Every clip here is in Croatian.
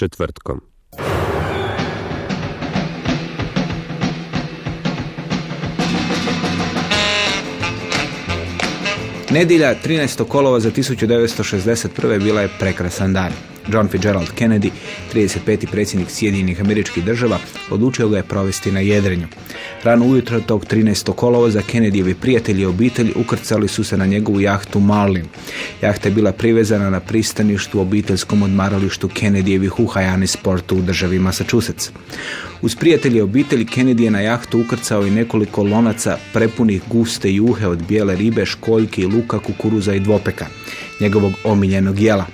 Četvrtkom. Nedjelja 13. kolova za 1961. bila je prekrasan dan. John Fitzgerald Kennedy, 35. predsjednik Sjedinjenih američkih država, odlučio ga je provesti na jedrenju. Rano ujutro tog 13. kolova za Kennedyjevi prijatelji i obitelj ukrcali su se na njegovu jahtu Marlin. Jahta je bila privezana na pristaništu u obiteljskom odmaralištu Kennedyjevih u Hajani sportu u državi Massachusetts. Uz prijatelje obitelji Kennedy je na jahtu ukrcao i nekoliko lonaca prepunih guste juhe od bijele ribe, školjke i luka, kukuruza i dvopeka, njegovog omiljenog jela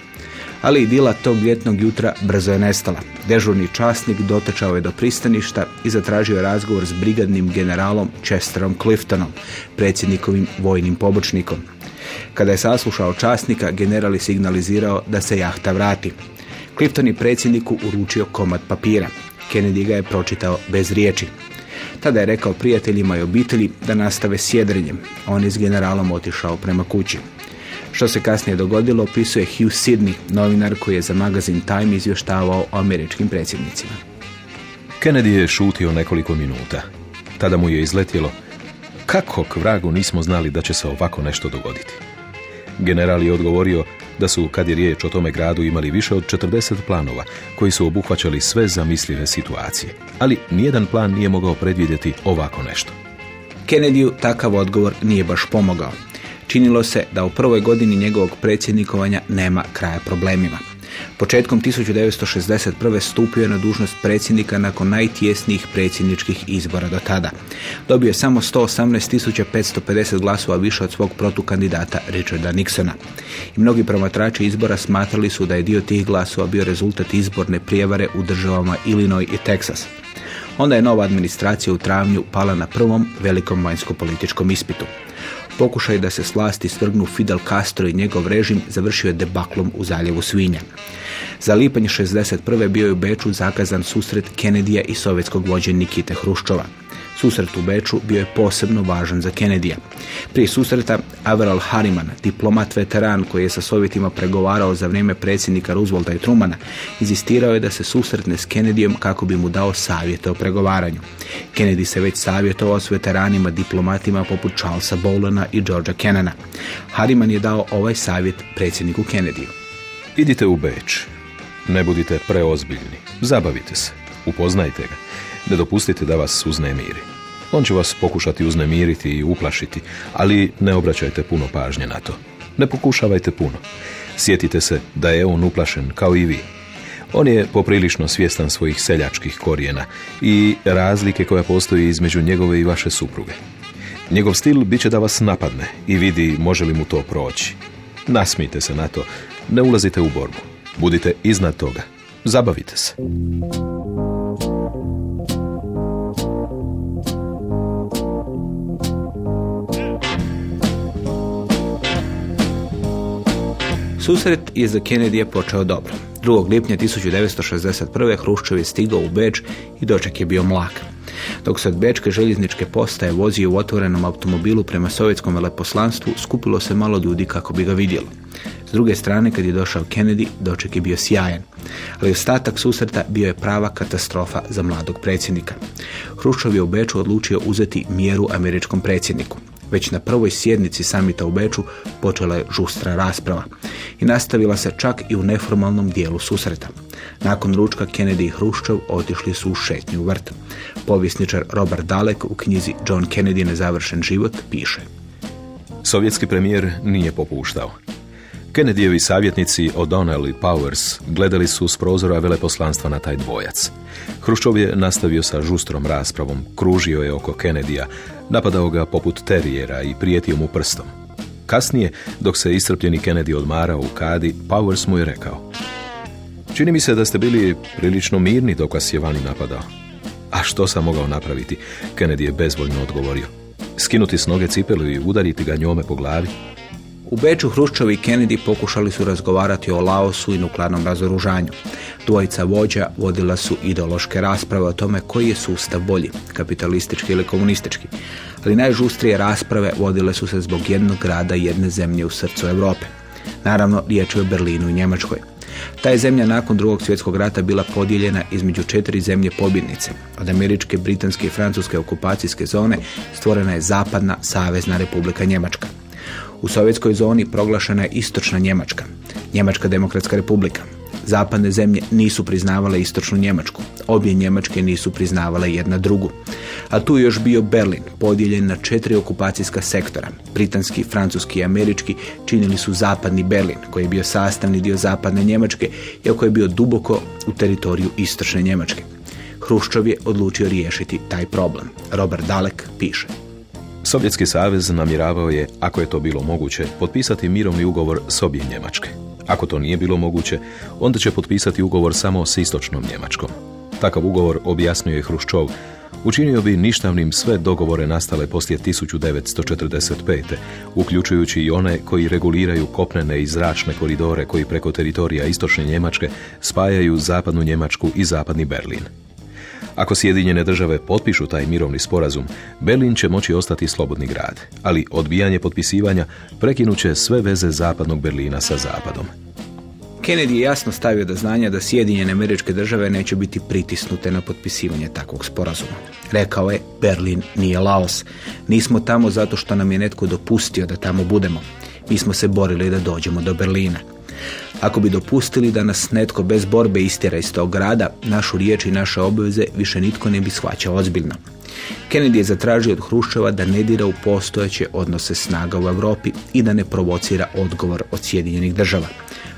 ali idila tog ljetnog jutra brzo je nestala. Dežurni časnik dotečao je do pristaništa i zatražio razgovor s brigadnim generalom Chesterom Cliftonom, predsjednikovim vojnim pobočnikom. Kada je saslušao časnika, general je signalizirao da se jahta vrati. Clifton je predsjedniku uručio komad papira. Kennedy ga je pročitao bez riječi. Tada je rekao prijateljima i obitelji da nastave sjedrenjem. On je s generalom otišao prema kući. Što se kasnije dogodilo opisuje Hugh Sidney, novinar koji je za magazin Time izvještavao o američkim predsjednicima. Kennedy je šutio nekoliko minuta. Tada mu je izletjelo kako k vragu nismo znali da će se ovako nešto dogoditi. General je odgovorio da su, kad je riječ o tome gradu, imali više od 40 planova koji su obuhvaćali sve zamislive situacije. Ali nijedan plan nije mogao predvidjeti ovako nešto. Kennedyu takav odgovor nije baš pomogao. Činilo se da u prvoj godini njegovog predsjednikovanja nema kraja problemima. Početkom 1961. stupio je na dužnost predsjednika nakon najtjesnijih predsjedničkih izbora do tada. Dobio je samo 118.550 glasova više od svog protukandidata Richarda Nixona. I mnogi promatrači izbora smatrali su da je dio tih glasova bio rezultat izborne prijevare u državama Illinois i Texas. Onda je nova administracija u travnju pala na prvom velikom vanjsko-političkom ispitu. Pokušaj da se s vlasti strgnu Fidel Castro i njegov režim završio je debaklom u zaljevu Svinja. Za lipanj 61. bio je u Beču zakazan susret Kennedyja i sovjetskog vođe Nikite Hruščova. Susret u Beču bio je posebno važan za Kennedyja. Prije susreta Averell Harriman, diplomat veteran koji je sa Sovjetima pregovarao za vrijeme predsjednika Roosevelta i Trumana, inzistirao je da se susretne s Kennedyjem kako bi mu dao savjete o pregovaranju. Kennedy se već savjetovao s veteranima diplomatima poput Charlesa Bolana i Georgia Kennana. Harriman je dao ovaj savjet predsjedniku Kennedyju. Idite u Beč. Ne budite preozbiljni. Zabavite se. Upoznajte ga. Ne dopustite da vas uznemiri. On će vas pokušati uznemiriti i uplašiti, ali ne obraćajte puno pažnje na to. Ne pokušavajte puno. Sjetite se da je on uplašen kao i vi. On je poprilično svjestan svojih seljačkih korijena i razlike koja postoji između njegove i vaše supruge. Njegov stil bit će da vas napadne i vidi može li mu to proći. Nasmijte se na to, ne ulazite u borbu. Budite iznad toga. Zabavite se. Susret je za Kennedy počeo dobro. 2. lipnja 1961. Hruščov je stigao u Beč i doček je bio mlak. Dok se od Bečke željezničke postaje vozio u otvorenom automobilu prema sovjetskom veleposlanstvu, skupilo se malo ljudi kako bi ga vidjelo. S druge strane, kad je došao Kennedy, doček je bio sjajan. Ali ostatak susreta bio je prava katastrofa za mladog predsjednika. Hruščov je u Beču odlučio uzeti mjeru američkom predsjedniku. Već na prvoj sjednici samita u Beču počela je žustra rasprava i nastavila se čak i u neformalnom dijelu susreta. Nakon ručka Kennedy i Hruščov otišli su u šetnju vrt. Povjesničar Robert Dalek u knjizi John Kennedy nezavršen život piše. Sovjetski premijer nije popuštao. Kennedyjevi savjetnici O'Donnell i Powers gledali su s prozora veleposlanstva na taj dvojac. Hruščov je nastavio sa žustrom raspravom, kružio je oko Kennedyja, napadao ga poput terijera i prijetio mu prstom. Kasnije, dok se iscrpljeni Kennedy odmarao u kadi, Powers mu je rekao Čini mi se da ste bili prilično mirni dok vas je vani napadao. A što sam mogao napraviti? Kennedy je bezvoljno odgovorio. Skinuti s noge cipelu i udariti ga njome po glavi? U Beču Hruščovi i Kennedy pokušali su razgovarati o Laosu i nuklearnom razoružanju. Dvojica vođa vodila su ideološke rasprave o tome koji je sustav bolji, kapitalistički ili komunistički. Ali najžustrije rasprave vodile su se zbog jednog grada i jedne zemlje u srcu Europe. Naravno, riječ je o Berlinu i Njemačkoj. Ta je zemlja nakon drugog svjetskog rata bila podijeljena između četiri zemlje pobjednice. Od američke, britanske i francuske okupacijske zone stvorena je zapadna savezna republika Njemačka. U sovjetskoj zoni proglašena je istočna Njemačka, Njemačka demokratska republika. Zapadne zemlje nisu priznavale istočnu Njemačku. Obje Njemačke nisu priznavale jedna drugu. A tu je još bio Berlin, podijeljen na četiri okupacijska sektora. Britanski, francuski i američki činili su zapadni Berlin, koji je bio sastavni dio zapadne Njemačke, iako je bio duboko u teritoriju istočne Njemačke. Hruščov je odlučio riješiti taj problem. Robert Dalek piše. Sovjetski savez namjeravao je, ako je to bilo moguće, potpisati mirovni ugovor s obje Njemačke. Ako to nije bilo moguće, onda će potpisati ugovor samo s istočnom Njemačkom. Takav ugovor, objasnio je Hruščov, učinio bi ništavnim sve dogovore nastale poslije 1945. uključujući i one koji reguliraju kopnene i zračne koridore koji preko teritorija istočne Njemačke spajaju zapadnu Njemačku i zapadni Berlin. Ako Sjedinjene države potpišu taj mirovni sporazum, Berlin će moći ostati slobodni grad, ali odbijanje potpisivanja prekinuće sve veze zapadnog Berlina sa zapadom. Kennedy je jasno stavio do znanja da Sjedinjene američke države neće biti pritisnute na potpisivanje takvog sporazuma. Rekao je, Berlin nije Laos. Nismo tamo zato što nam je netko dopustio da tamo budemo. Mi smo se borili da dođemo do Berlina. Ako bi dopustili da nas netko bez borbe istjera iz tog grada, našu riječ i naše obveze više nitko ne bi shvaćao ozbiljno. Kennedy je zatražio od Hruščeva da ne dira u postojeće odnose snaga u Europi i da ne provocira odgovor od Sjedinjenih država.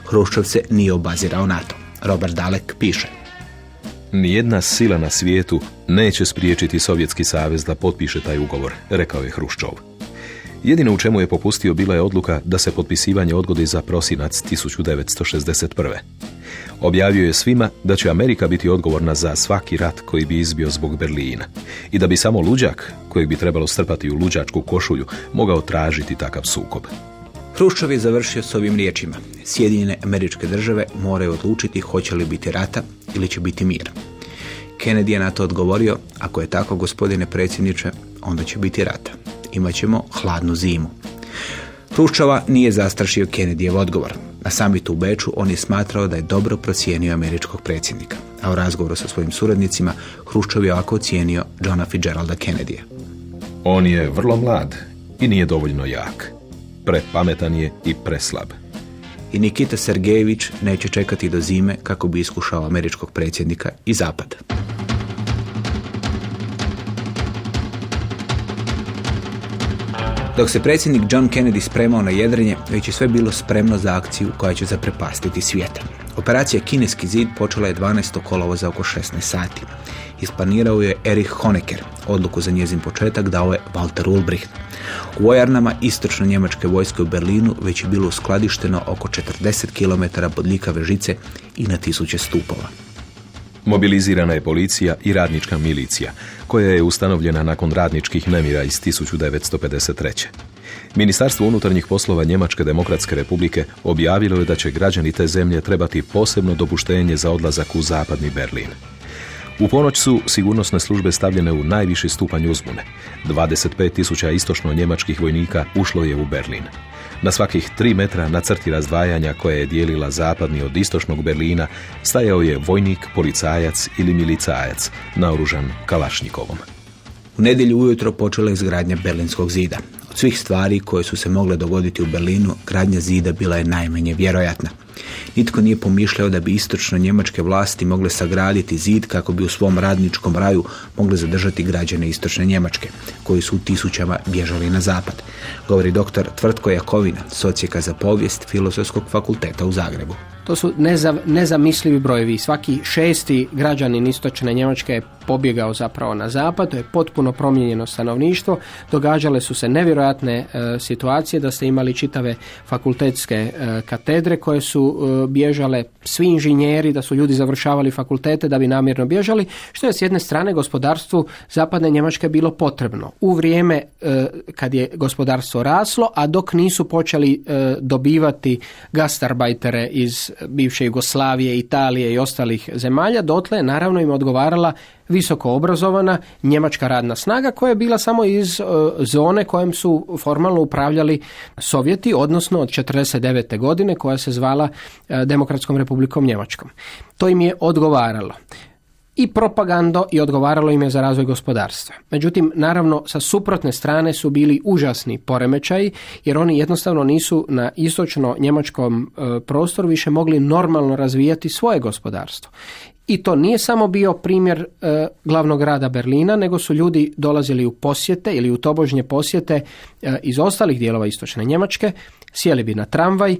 Hruščov se nije obazirao na to. Robert Dalek piše. Nijedna sila na svijetu neće spriječiti Sovjetski savez da potpiše taj ugovor, rekao je Hruščov. Jedino u čemu je popustio bila je odluka da se potpisivanje odgodi za prosinac 1961. Objavio je svima da će Amerika biti odgovorna za svaki rat koji bi izbio zbog Berlina i da bi samo luđak, kojeg bi trebalo strpati u luđačku košulju, mogao tražiti takav sukob. Hruščov je završio s ovim riječima. Sjedinjene američke države moraju odlučiti hoće li biti rata ili će biti mir. Kennedy je na to odgovorio, ako je tako gospodine predsjedniče, onda će biti rata imat ćemo hladnu zimu. Hruščova nije zastrašio Kennedyjev odgovor. Na samitu u Beču on je smatrao da je dobro procijenio američkog predsjednika, a u razgovoru sa svojim suradnicima Hruščov je ovako ocijenio Johna Fitzgeralda Kennedyja. On je vrlo mlad i nije dovoljno jak. Prepametan je i preslab. I Nikita Sergejević neće čekati do zime kako bi iskušao američkog predsjednika i zapad. Dok se predsjednik John Kennedy spremao na jedrenje, već je sve bilo spremno za akciju koja će zaprepastiti svijet. Operacija Kineski zid počela je 12. kolovo za oko 16 sati. Isplanirao je Erich Honecker. Odluku za njezin početak dao je Walter Ulbricht. U vojarnama istočno njemačke vojske u Berlinu već je bilo uskladišteno oko 40 km bodljikave žice i na tisuće stupova. Mobilizirana je policija i radnička milicija, koja je ustanovljena nakon radničkih nemira iz 1953. Ministarstvo unutarnjih poslova Njemačke demokratske republike objavilo je da će građani te zemlje trebati posebno dopuštenje za odlazak u zapadni Berlin. U ponoć su sigurnosne službe stavljene u najviši stupanj uzbune. 25.000 istočno njemačkih vojnika ušlo je u Berlin. Na svakih tri metra na crti razdvajanja koje je dijelila zapadni od istočnog Berlina stajao je vojnik, policajac ili milicajac, naoružan Kalašnjikovom. U nedjelju ujutro počela izgradnja Berlinskog zida. Od svih stvari koje su se mogle dogoditi u Berlinu, gradnja zida bila je najmanje vjerojatna. Nitko nije pomišljao da bi istočno njemačke vlasti mogle sagraditi zid kako bi u svom radničkom raju mogli zadržati građane istočne Njemačke, koji su u tisućama bježali na zapad, govori dr. Tvrtko Jakovina, socijeka za povijest Filozofskog fakulteta u Zagrebu. To su nezamislivi brojevi. Svaki šesti građanin istočne Njemačke je pobjegao zapravo na zapad, to je potpuno promijenjeno stanovništvo. Događale su se nevjerojatne e, situacije da ste imali čitave fakultetske e, katedre koje su e, bježale, svi inženjeri, da su ljudi završavali fakultete da bi namjerno bježali, što je s jedne strane gospodarstvu zapadne Njemačke bilo potrebno. U vrijeme kad je gospodarstvo raslo, a dok nisu počeli dobivati gastarbajtere iz bivše Jugoslavije, Italije i ostalih zemalja, dotle naravno im odgovarala visoko obrazovana njemačka radna snaga koja je bila samo iz e, zone kojem su formalno upravljali Sovjeti, odnosno od 1949. godine koja se zvala e, Demokratskom republikom Njemačkom. To im je odgovaralo i propagando i odgovaralo im je za razvoj gospodarstva. Međutim, naravno, sa suprotne strane su bili užasni poremećaji, jer oni jednostavno nisu na istočno njemačkom e, prostoru više mogli normalno razvijati svoje gospodarstvo. I to nije samo bio primjer e, glavnog grada Berlina, nego su ljudi dolazili u posjete ili u tobožnje posjete e, iz ostalih dijelova istočne Njemačke, sjeli bi na tramvaj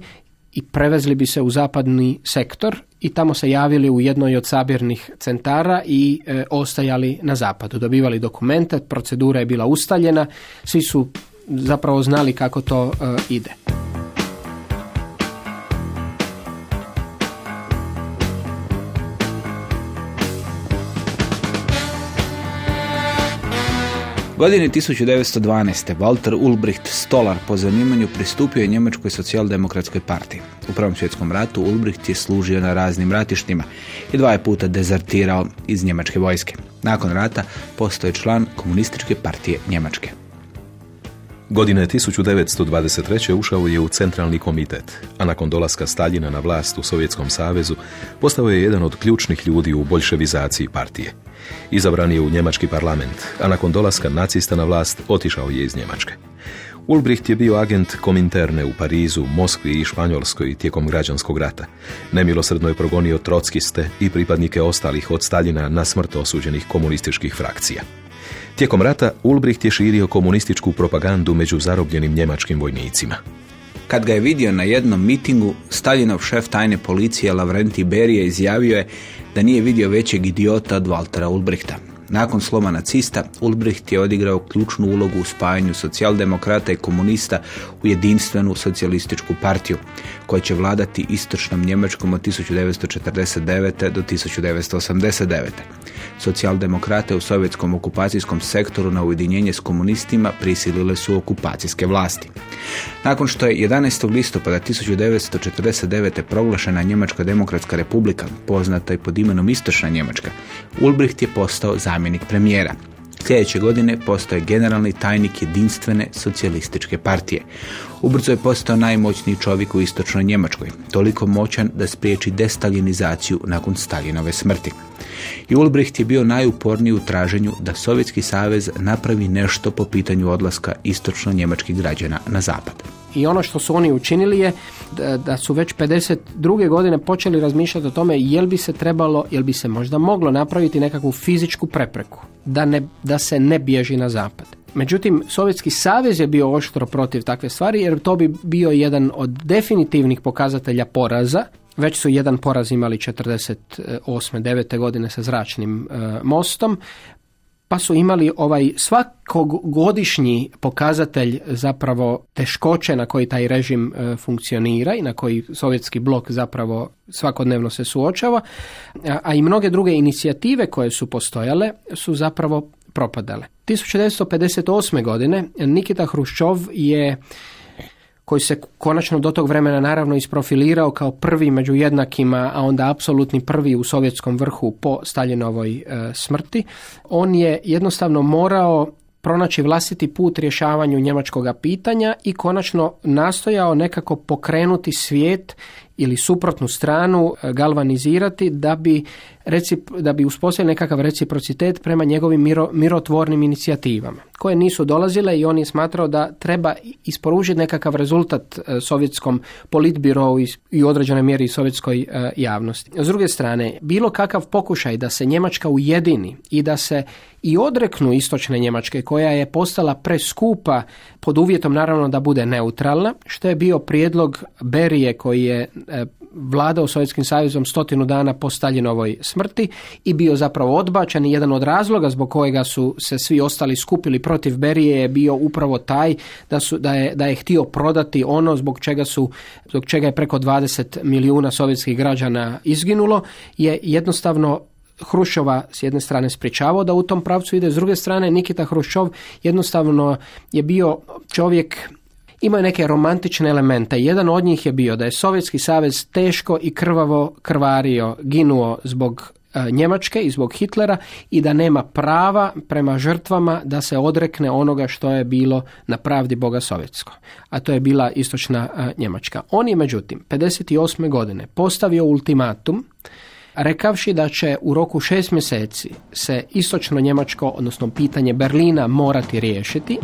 i prevezli bi se u zapadni sektor i tamo se javili u jednoj od sabirnih centara i e, ostajali na zapadu. Dobivali dokumente, procedura je bila ustaljena, svi su zapravo znali kako to ide. Godine 1912. Walter Ulbricht Stolar po zanimanju pristupio je Njemačkoj socijaldemokratskoj partiji. U Prvom svjetskom ratu Ulbricht je služio na raznim ratištima i dva je puta dezertirao iz njemačke vojske. Nakon rata postao je član komunističke partije Njemačke. Godine 1923. ušao je u centralni komitet, a nakon dolaska Staljina na vlast u Sovjetskom savezu postao je jedan od ključnih ljudi u bolševizaciji partije. Izabran je u njemački parlament, a nakon dolaska nacista na vlast otišao je iz Njemačke. Ulbricht je bio agent Kominterne u Parizu, Moskvi i Španjolskoj tijekom građanskog rata. Nemilosrdno je progonio trockiste i pripadnike ostalih od Staljina na smrt osuđenih komunističkih frakcija. Tijekom rata Ulbricht je širio komunističku propagandu među zarobljenim njemačkim vojnicima. Kad ga je vidio na jednom mitingu, Staljinov šef tajne policije Lavrenti Berije izjavio je da nije vidio većeg idiota od Waltera Ulbrichta. Nakon sloma nacista, Ulbricht je odigrao ključnu ulogu u spajanju socijaldemokrata i komunista u jedinstvenu socijalističku partiju, koja će vladati istočnom Njemačkom od 1949. do 1989. Socijaldemokrate u sovjetskom okupacijskom sektoru na ujedinjenje s komunistima prisilile su okupacijske vlasti. Nakon što je 11. listopada 1949. proglašena Njemačka demokratska republika, poznata i pod imenom Istočna Njemačka, Ulbricht je postao zamjenik premijera. Sljedeće godine postao je generalni tajnik jedinstvene socijalističke partije. Ubrzo je postao najmoćniji čovjek u istočnoj Njemačkoj, toliko moćan da spriječi destalinizaciju nakon Staljinove smrti. I Ulbricht je bio najuporniji u traženju da Sovjetski savez napravi nešto po pitanju odlaska istočno njemačkih građana na zapad. I ono što su oni učinili je da su već 52. godine počeli razmišljati o tome jel bi se trebalo, jel bi se možda moglo napraviti nekakvu fizičku prepreku da, ne, da se ne bježi na zapad. Međutim, Sovjetski savez je bio oštro protiv takve stvari jer to bi bio jedan od definitivnih pokazatelja poraza. Već su jedan poraz imali 48. 9. godine sa zračnim e, mostom, pa su imali ovaj svakogodišnji pokazatelj zapravo teškoće na koji taj režim e, funkcionira i na koji sovjetski blok zapravo svakodnevno se suočava, a i mnoge druge inicijative koje su postojale su zapravo propadale. 1958. godine Nikita Hruščov je koji se konačno do tog vremena naravno isprofilirao kao prvi među jednakima, a onda apsolutni prvi u sovjetskom vrhu po Staljinovoj e, smrti. On je jednostavno morao pronaći vlastiti put rješavanju njemačkog pitanja i konačno nastojao nekako pokrenuti svijet ili suprotnu stranu e, galvanizirati da bi, recip, da bi uspostavili nekakav reciprocitet prema njegovim miro, mirotvornim inicijativama. koje nisu dolazile i on je smatrao da treba isporučiti nekakav rezultat e, sovjetskom politbirovu i u određenoj mjeri sovjetskoj e, javnosti. S druge strane, bilo kakav pokušaj da se Njemačka ujedini i da se i odreknu istočne Njemačke koja je postala preskupa pod uvjetom naravno da bude neutralna, što je bio prijedlog Berije koji je vladao Sovjetskim savezom stotinu dana po Staljinovoj smrti i bio zapravo odbačen. Jedan od razloga zbog kojega su se svi ostali skupili protiv Berije je bio upravo taj da, su, da, je, da je htio prodati ono zbog čega su zbog čega je preko 20 milijuna sovjetskih građana izginulo je jednostavno Hrušova s jedne strane spričavao da u tom pravcu ide, s druge strane Nikita Hruščov jednostavno je bio čovjek imaju neke romantične elemente. Jedan od njih je bio da je Sovjetski savez teško i krvavo krvario, ginuo zbog e, Njemačke i zbog Hitlera i da nema prava prema žrtvama da se odrekne onoga što je bilo na pravdi Boga Sovjetsko. A to je bila istočna e, Njemačka. On je međutim 58. godine postavio ultimatum rekavši da će u roku šest mjeseci se istočno Njemačko, odnosno pitanje Berlina morati riješiti.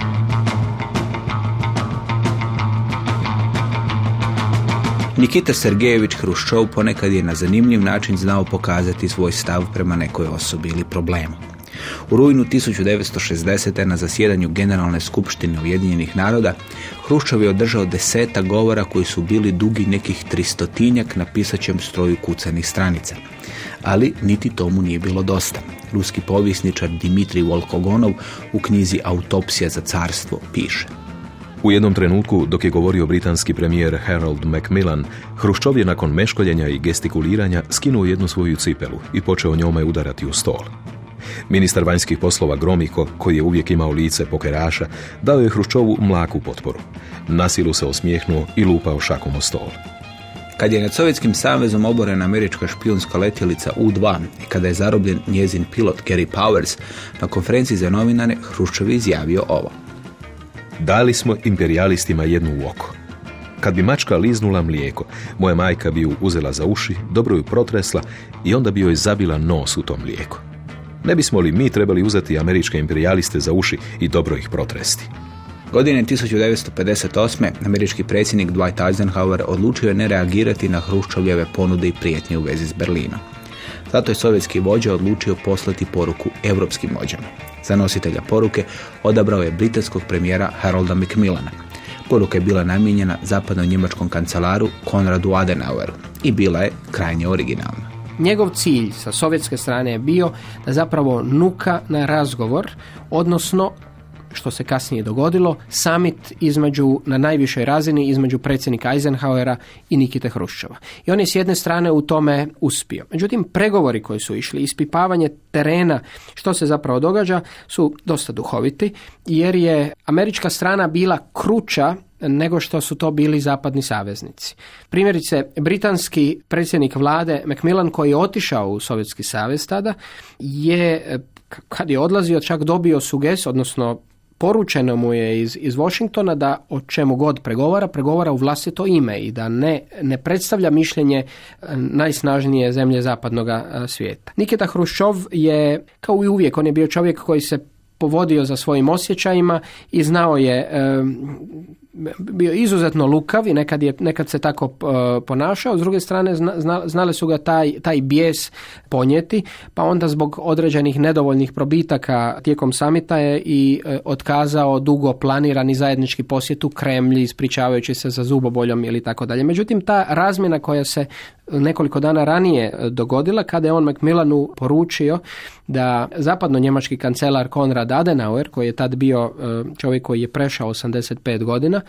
Nikita Sergejević Hruščov ponekad je na zanimljiv način znao pokazati svoj stav prema nekoj osobi ili problemu. U rujnu 1960. na zasjedanju Generalne skupštine Ujedinjenih naroda Hruščov je održao deseta govora koji su bili dugi nekih tristotinjak na pisaćem stroju kucanih stranica. Ali niti tomu nije bilo dosta. Ruski povisničar Dimitri Volkogonov u knjizi Autopsija za carstvo piše. U jednom trenutku, dok je govorio britanski premijer Harold Macmillan, Hruščov je nakon meškoljenja i gestikuliranja skinuo jednu svoju cipelu i počeo njome udarati u stol. Ministar vanjskih poslova Gromiko, koji je uvijek imao lice pokeraša, dao je Hruščovu mlaku potporu. Nasilu se osmijehnuo i lupao šakom o stol. Kad je nad Sovjetskim savezom oborena američka špijunska letjelica U-2 i kada je zarobljen njezin pilot Gary Powers, na konferenciji za novinare Hruščov je izjavio ovo. Dali smo imperialistima jednu u oko. Kad bi mačka liznula mlijeko, moja majka bi ju uzela za uši, dobro ju protresla i onda bi joj zabila nos u tom mlijeku. Ne bismo li mi trebali uzeti američke imperialiste za uši i dobro ih protresti? Godine 1958. američki predsjednik Dwight Eisenhower odlučio je ne reagirati na Hruščovljeve ponude i prijetnje u vezi s Berlinom. Zato je sovjetski vođa odlučio poslati poruku europskim vođama. Za nositelja poruke odabrao je britanskog premijera Harolda Macmillana. Poruka je bila namijenjena zapadnom njemačkom kancelaru Konradu Adenaueru i bila je krajnje originalna. Njegov cilj sa sovjetske strane je bio da zapravo nuka na razgovor, odnosno što se kasnije dogodilo, summit između, na najvišoj razini između predsjednika Eisenhowera i Nikite Hruščova. I on je s jedne strane u tome uspio. Međutim, pregovori koji su išli, ispipavanje terena, što se zapravo događa, su dosta duhoviti, jer je američka strana bila kruča nego što su to bili zapadni saveznici. Primjerice, britanski predsjednik vlade Macmillan koji je otišao u Sovjetski savez tada je kad je odlazio čak dobio suges, odnosno poručeno mu je iz, iz Washingtona da o čemu god pregovara, pregovara u vlastito ime i da ne, ne predstavlja mišljenje e, najsnažnije zemlje zapadnog e, svijeta. Nikita Hruščov je, kao i uvijek, on je bio čovjek koji se povodio za svojim osjećajima i znao je e, bio izuzetno lukav i nekad, je, nekad se tako uh, ponašao, s druge strane zna, znali su ga taj, taj bijes ponijeti, pa onda zbog određenih nedovoljnih probitaka tijekom samita je i uh, otkazao dugo planirani zajednički posjet u Kremlji, ispričavajući se za zuboboljom ili tako dalje. Međutim, ta razmjena koja se nekoliko dana ranije dogodila kada je on Macmillanu poručio da zapadno-njemački kancelar Konrad Adenauer, koji je tad bio uh, čovjek koji je prešao 85 godina,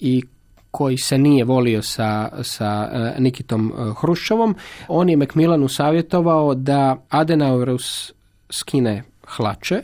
i koji se nije volio sa, sa e, Nikitom e, Hruščovom, on je Macmillanu savjetovao da Adenaurus skine hlače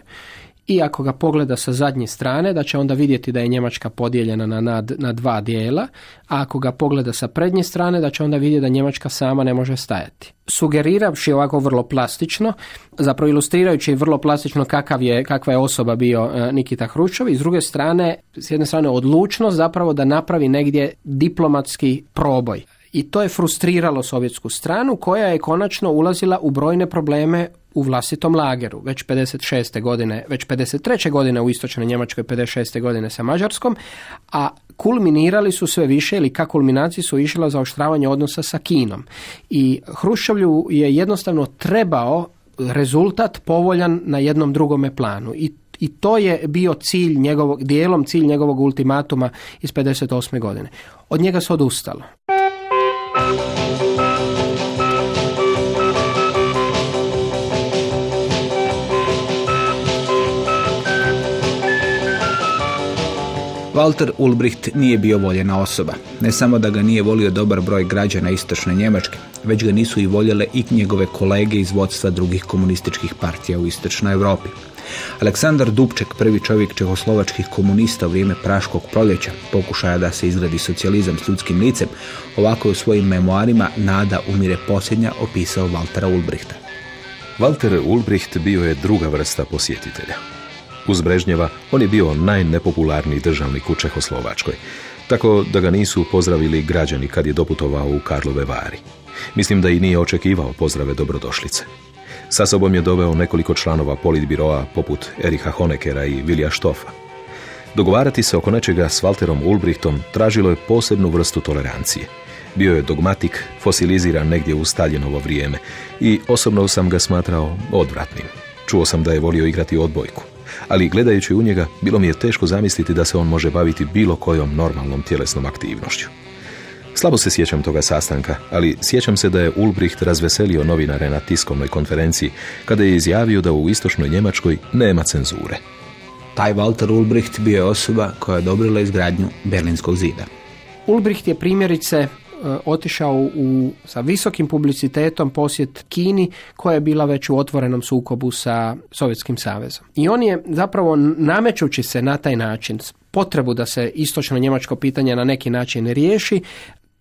i ako ga pogleda sa zadnje strane da će onda vidjeti da je Njemačka podijeljena na, na, na dva dijela, a ako ga pogleda sa prednje strane da će onda vidjeti da Njemačka sama ne može stajati. Sugeriravši ovako vrlo plastično, zapravo ilustrirajući vrlo plastično kakav je, kakva je osoba bio e, Nikita Hruščov i s druge strane, s jedne strane odlučnost zapravo da napravi negdje diplomatski proboj. I to je frustriralo sovjetsku stranu koja je konačno ulazila u brojne probleme u vlastitom lageru, već 56. godine, već 53. godine u istočnoj Njemačkoj, 56. godine sa Mađarskom, a kulminirali su sve više ili ka kulminaciji su išla za oštravanje odnosa sa Kinom. I Hruščovlju je jednostavno trebao rezultat povoljan na jednom drugome planu i i to je bio cilj njegovog, dijelom cilj njegovog ultimatuma iz 58. godine. Od njega se odustalo. Walter Ulbricht nije bio voljena osoba. Ne samo da ga nije volio dobar broj građana istočne Njemačke, već ga nisu i voljele i njegove kolege iz vodstva drugih komunističkih partija u istočnoj Europi. Aleksandar Dubček, prvi čovjek čehoslovačkih komunista u vrijeme Praškog proljeća, pokušaja da se izgradi socijalizam s ljudskim licem, ovako je u svojim memoarima Nada umire posljednja opisao Waltera Ulbrichta. Walter Ulbricht bio je druga vrsta posjetitelja. Uz Brežnjeva on je bio najnepopularniji državnik u Čehoslovačkoj, tako da ga nisu pozdravili građani kad je doputovao u Karlove Vari. Mislim da i nije očekivao pozdrave dobrodošlice. Sa sobom je doveo nekoliko članova politbiroa poput Eriha Honekera i Vilja Štofa. Dogovarati se oko nečega s Walterom Ulbrichtom tražilo je posebnu vrstu tolerancije. Bio je dogmatik, fosiliziran negdje u Staljinovo vrijeme i osobno sam ga smatrao odvratnim. Čuo sam da je volio igrati odbojku, ali gledajući u njega bilo mi je teško zamisliti da se on može baviti bilo kojom normalnom tjelesnom aktivnošću. Slabo se sjećam toga sastanka, ali sjećam se da je Ulbricht razveselio novinare na tiskovnoj konferenciji kada je izjavio da u istočnoj Njemačkoj nema cenzure. Taj Walter Ulbricht bio je osoba koja je odobrila izgradnju Berlinskog zida. Ulbricht je primjerice otišao u, sa visokim publicitetom posjet Kini koja je bila već u otvorenom sukobu sa Sovjetskim savezom. I on je zapravo namećući se na taj način potrebu da se istočno njemačko pitanje na neki način riješi,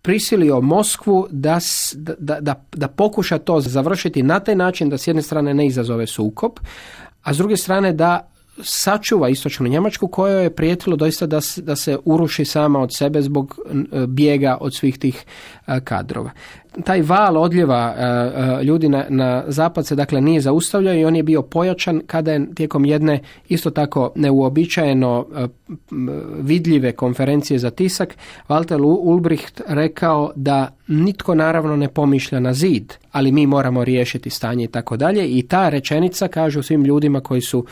prisilio Moskvu da, da, da, da pokuša to završiti na taj način da s jedne strane ne izazove sukob, a s druge strane da sačuva istočnu Njemačku kojoj je prijetilo doista da, da se uruši sama od sebe zbog bijega od svih tih kadrova taj val odljeva e, e, ljudi na, na zapad se dakle nije zaustavljao i on je bio pojačan kada je tijekom jedne isto tako neuobičajeno e, vidljive konferencije za tisak Walter Ulbricht rekao da nitko naravno ne pomišlja na zid, ali mi moramo riješiti stanje i tako dalje. I ta rečenica kažu svim ljudima koji su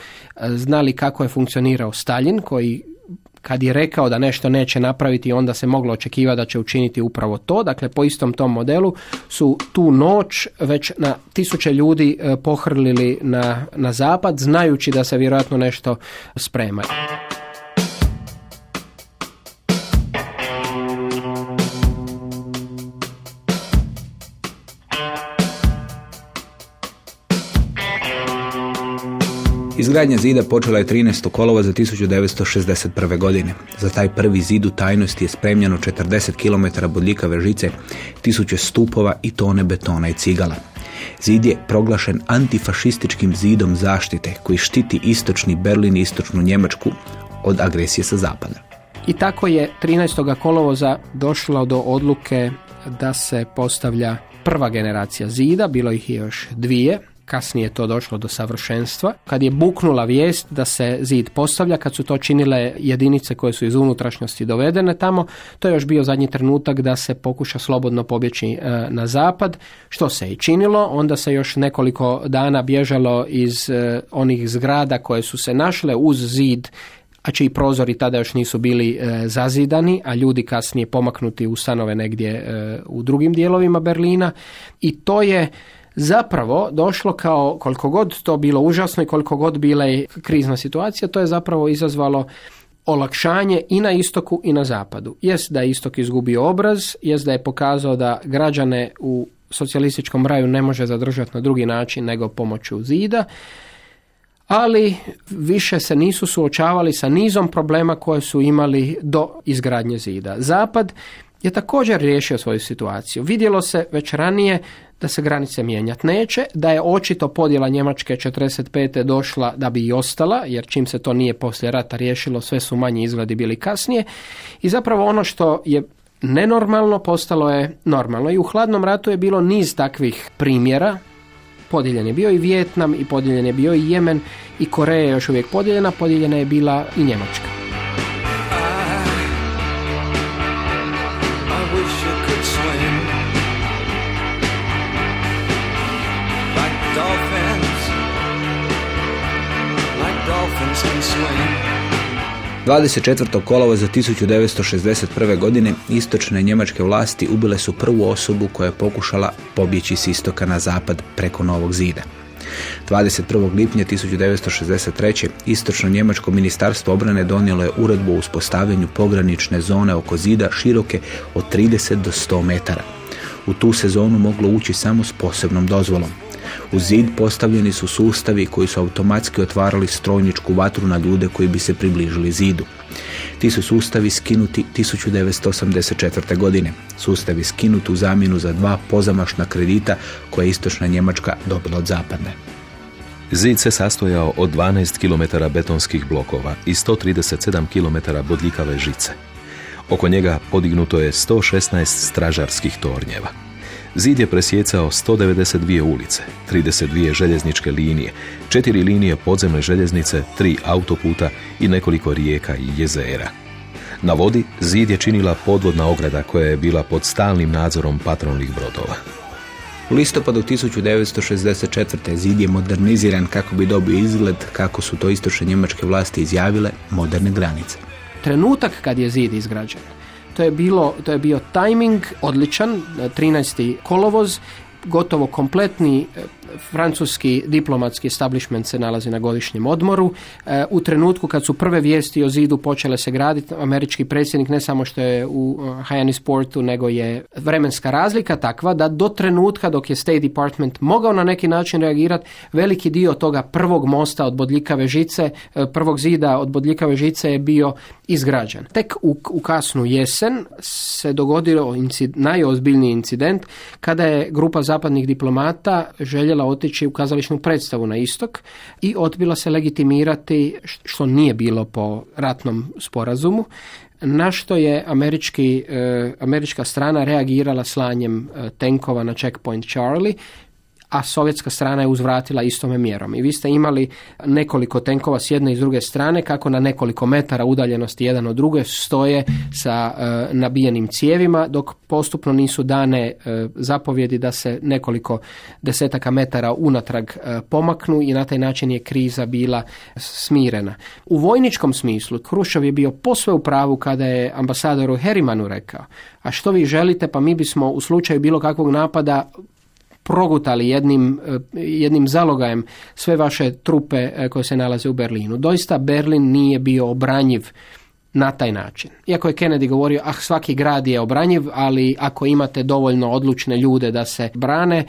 znali kako je funkcionirao Stalin, koji kad je rekao da nešto neće napraviti, onda se moglo očekivati da će učiniti upravo to. Dakle, po istom tom modelu su tu noć već na tisuće ljudi e, pohrlili na, na zapad, znajući da se vjerojatno nešto sprema. Izgradnja zida počela je 13. kolova za 1961. godine. Za taj prvi zid u tajnosti je spremljeno 40 km bodljikave žice, tisuće stupova i tone betona i cigala. Zid je proglašen antifašističkim zidom zaštite koji štiti istočni Berlin i istočnu Njemačku od agresije sa zapada. I tako je 13. kolovoza došlo do odluke da se postavlja prva generacija zida, bilo ih je još dvije, kasnije je to došlo do savršenstva. Kad je buknula vijest da se zid postavlja, kad su to činile jedinice koje su iz unutrašnjosti dovedene tamo, to je još bio zadnji trenutak da se pokuša slobodno pobjeći e, na zapad, što se i činilo. Onda se još nekoliko dana bježalo iz e, onih zgrada koje su se našle uz zid a čiji prozori tada još nisu bili e, zazidani, a ljudi kasnije pomaknuti u stanove negdje u drugim dijelovima Berlina i to je zapravo došlo kao koliko god to bilo užasno i koliko god bila i krizna situacija, to je zapravo izazvalo olakšanje i na istoku i na zapadu. Jest da je istok izgubio obraz, jest da je pokazao da građane u socijalističkom raju ne može zadržati na drugi način nego pomoću zida, ali više se nisu suočavali sa nizom problema koje su imali do izgradnje zida. Zapad je također riješio svoju situaciju. Vidjelo se već ranije da se granice mijenjati neće, da je očito podjela Njemačke 45. došla da bi i ostala, jer čim se to nije poslije rata riješilo, sve su manji izgledi bili kasnije. I zapravo ono što je nenormalno postalo je normalno. I u hladnom ratu je bilo niz takvih primjera podijeljen je bio i Vijetnam i podijeljen je bio i Jemen i Koreja je još uvijek podijeljena, podijeljena je bila i Njemačka. 24. kolova za 1961. godine istočne njemačke vlasti ubile su prvu osobu koja je pokušala pobjeći s istoka na zapad preko Novog zida. 21. lipnja 1963. istočno njemačko ministarstvo obrane donijelo je uredbu o uspostavljanju pogranične zone oko zida široke od 30 do 100 metara. U tu sezonu moglo ući samo s posebnom dozvolom. U zid postavljeni su sustavi koji su automatski otvarali strojničku vatru na ljude koji bi se približili zidu. Ti su sustavi skinuti 1984. godine. Sustavi skinuti u zamjenu za dva pozamašna kredita koje je istočna Njemačka dobila od zapadne. Zid se sastojao od 12 km betonskih blokova i 137 km bodljikave žice. Oko njega podignuto je 116 stražarskih tornjeva. Zid je presjecao 192 ulice, 32 željezničke linije, četiri linije podzemne željeznice, tri autoputa i nekoliko rijeka i jezera. Na vodi zid je činila podvodna ograda koja je bila pod stalnim nadzorom patronnih brodova. U listopadu 1964. zid je moderniziran kako bi dobio izgled kako su to istočne njemačke vlasti izjavile moderne granice. Trenutak kad je zid izgrađen to je, bilo, to je bio tajming odličan, 13. kolovoz, gotovo kompletni e, francuski diplomatski establishment se nalazi na godišnjem odmoru. E, u trenutku kad su prve vijesti o zidu počele se graditi, američki predsjednik ne samo što je u e, Hyannis sportu, nego je vremenska razlika takva da do trenutka dok je State Department mogao na neki način reagirati, veliki dio toga prvog mosta od bodljikave žice, prvog zida od bodljikave žice je bio izgrađen. Tek u, u kasnu jesen se dogodio najozbiljniji incident kada je grupa zapadnih diplomata željela otići u kazališnu predstavu na istok i odbila se legitimirati što nije bilo po ratnom sporazumu na što je američki, e, američka strana reagirala slanjem e, tenkova na checkpoint Charlie a sovjetska strana je uzvratila istome mjerom. I vi ste imali nekoliko tenkova s jedne i s druge strane, kako na nekoliko metara udaljenosti jedan od druge stoje sa e, nabijenim cijevima, dok postupno nisu dane e, zapovjedi da se nekoliko desetaka metara unatrag e, pomaknu i na taj način je kriza bila smirena. U vojničkom smislu Krušov je bio posve u pravu kada je ambasadoru Herimanu rekao, a što vi želite, pa mi bismo u slučaju bilo kakvog napada progutali jednim, e, jednim zalogajem sve vaše trupe e, koje se nalaze u Berlinu. Doista Berlin nije bio obranjiv na taj način. Iako je Kennedy govorio, ah svaki grad je obranjiv, ali ako imate dovoljno odlučne ljude da se brane,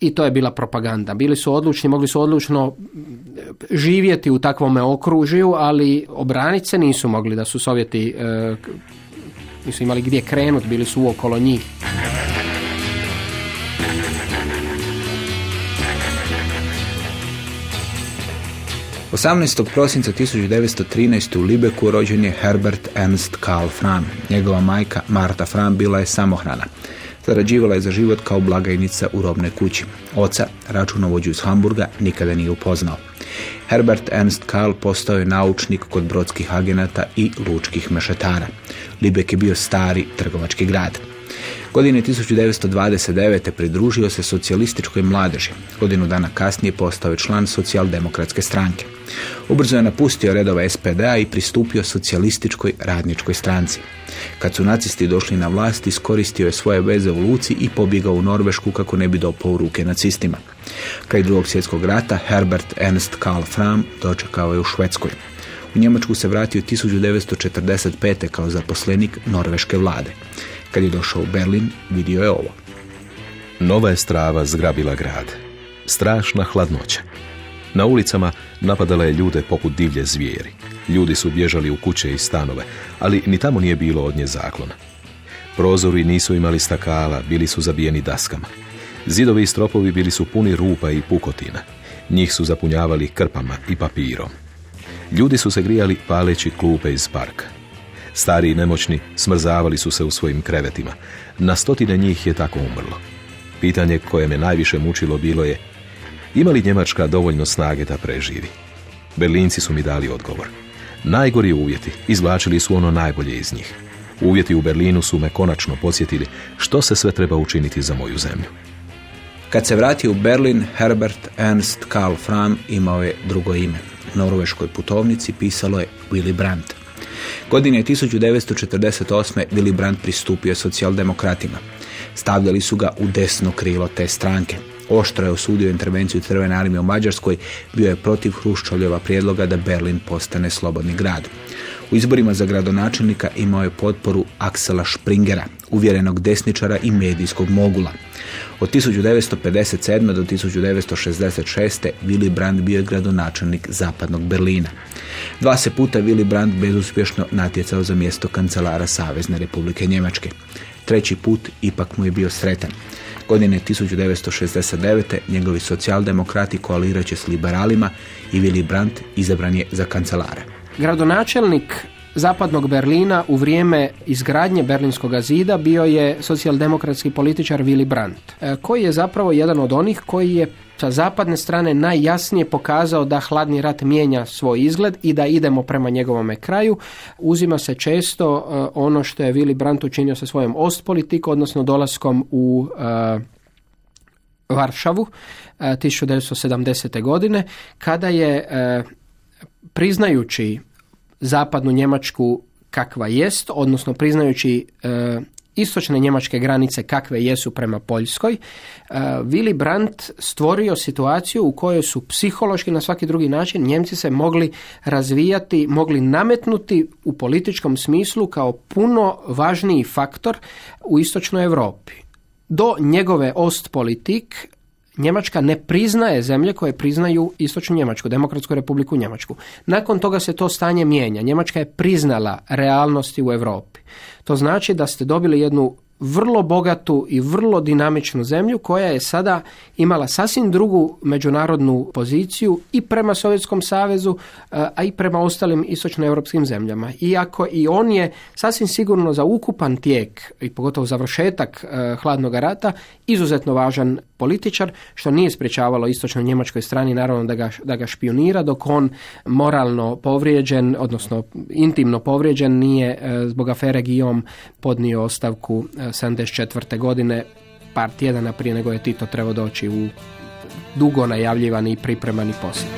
i to je bila propaganda. Bili su odlučni, mogli su odlučno živjeti u takvome okružju, ali obraniti se nisu mogli da su Sovjeti e, nisu imali gdje krenuti, bili su okolo njih. 18. prosinca 1913. u Libeku rođen je Herbert Ernst Karl Fran. Njegova majka Marta Fran bila je samohrana. Zarađivala je za život kao blagajnica u robnoj kući. Oca, računovođu iz Hamburga, nikada nije upoznao. Herbert Ernst Karl postao je naučnik kod brodskih agenata i lučkih mešetara. Libek je bio stari trgovački grad. Godine 1929. pridružio se socijalističkoj mladeži. Godinu dana kasnije postao je član socijaldemokratske stranke. Ubrzo je napustio redova SPDA i pristupio socijalističkoj radničkoj stranci. Kad su nacisti došli na vlast, iskoristio je svoje veze u Luci i pobjegao u Norvešku kako ne bi dopao u ruke nacistima. Kraj drugog svjetskog rata Herbert Ernst Karl Fram dočekao je u Švedskoj. U Njemačku se vratio 1945. kao zaposlenik norveške vlade. Kad je došao u Berlin, vidio je ovo. Nova je strava zgrabila grad. Strašna hladnoća. Na ulicama napadala je ljude poput divlje zvijeri. Ljudi su bježali u kuće i stanove, ali ni tamo nije bilo od nje zaklona. Prozori nisu imali stakala, bili su zabijeni daskama. Zidovi i stropovi bili su puni rupa i pukotina. Njih su zapunjavali krpama i papirom. Ljudi su se grijali paleći klupe iz parka. Stari i nemoćni smrzavali su se u svojim krevetima. Na stotine njih je tako umrlo. Pitanje koje me najviše mučilo bilo je ima li Njemačka dovoljno snage da preživi? Berlinci su mi dali odgovor. Najgori uvjeti izvlačili su ono najbolje iz njih. Uvjeti u Berlinu su me konačno podsjetili što se sve treba učiniti za moju zemlju. Kad se vratio u Berlin, Herbert Ernst Karl Fram imao je drugo ime. U norveškoj putovnici pisalo je Willy Brandt. Godine 1948. Willy Brandt pristupio socijaldemokratima. Stavljali su ga u desno krilo te stranke. Oštro je osudio intervenciju Crvene armije u Mađarskoj, bio je protiv Hruščovljeva prijedloga da Berlin postane slobodni grad. U izborima za gradonačelnika imao je potporu Aksela Springera, uvjerenog desničara i medijskog mogula. Od 1957. do 1966. Willy Brandt bio je gradonačelnik zapadnog Berlina. Dva se puta Willy Brandt bezuspješno natjecao za mjesto kancelara Savezne republike Njemačke. Treći put ipak mu je bio sretan. Godine 1969. njegovi socijaldemokrati koalirat će s liberalima i Willy Brandt izabran je za kancelara. Gradonačelnik zapadnog Berlina u vrijeme izgradnje Berlinskog zida bio je socijaldemokratski političar Willy Brandt, e, koji je zapravo jedan od onih koji je sa zapadne strane najjasnije pokazao da hladni rat mijenja svoj izgled i da idemo prema njegovome kraju. Uzima se često e, ono što je Willy Brandt učinio sa svojom ostpolitikom, odnosno dolaskom u e, Varšavu 1970. godine, kada je priznajući zapadnu Njemačku kakva jest, odnosno priznajući e, istočne njemačke granice kakve jesu prema Poljskoj, e, Willy Brandt stvorio situaciju u kojoj su psihološki na svaki drugi način Njemci se mogli razvijati, mogli nametnuti u političkom smislu kao puno važniji faktor u istočnoj Europi. Do njegove Ostpolitik Njemačka ne priznaje zemlje koje priznaju Istočnu Njemačku, Demokratsku republiku Njemačku. Nakon toga se to stanje mijenja. Njemačka je priznala realnosti u Europi. To znači da ste dobili jednu vrlo bogatu i vrlo dinamičnu zemlju koja je sada imala sasvim drugu međunarodnu poziciju i prema Sovjetskom savezu, eh, a i prema ostalim istočnoevropskim zemljama. Iako i on je sasvim sigurno za ukupan tijek i pogotovo završetak eh, hladnog rata izuzetno važan političar, što nije sprječavalo istočnoj njemačkoj strani naravno da ga, da ga špionira, dok on moralno povrijeđen, odnosno intimno povrijeđen, nije eh, zbog afere Guillaume podnio ostavku 74. godine, par tjedana prije nego je Tito trebao doći u dugo najavljivani i pripremani posjet.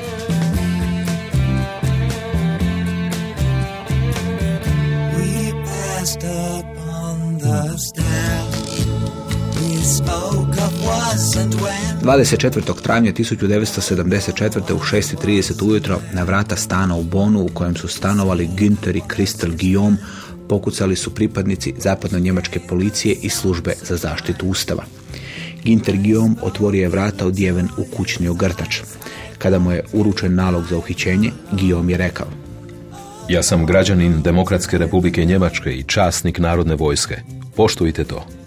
Dvadeset 24. travnja 1974. u 6.30 ujutro na vrata stana u Bonu u kojem su stanovali Günther i Kristel Guillaume pokucali su pripadnici zapadno-njemačke policije i službe za zaštitu ustava. Ginter Guillaume otvorio je vrata odjeven u kućni ogrtač. Kada mu je uručen nalog za uhićenje, Guillaume je rekao Ja sam građanin Demokratske republike Njemačke i časnik narodne vojske. Poštujte to.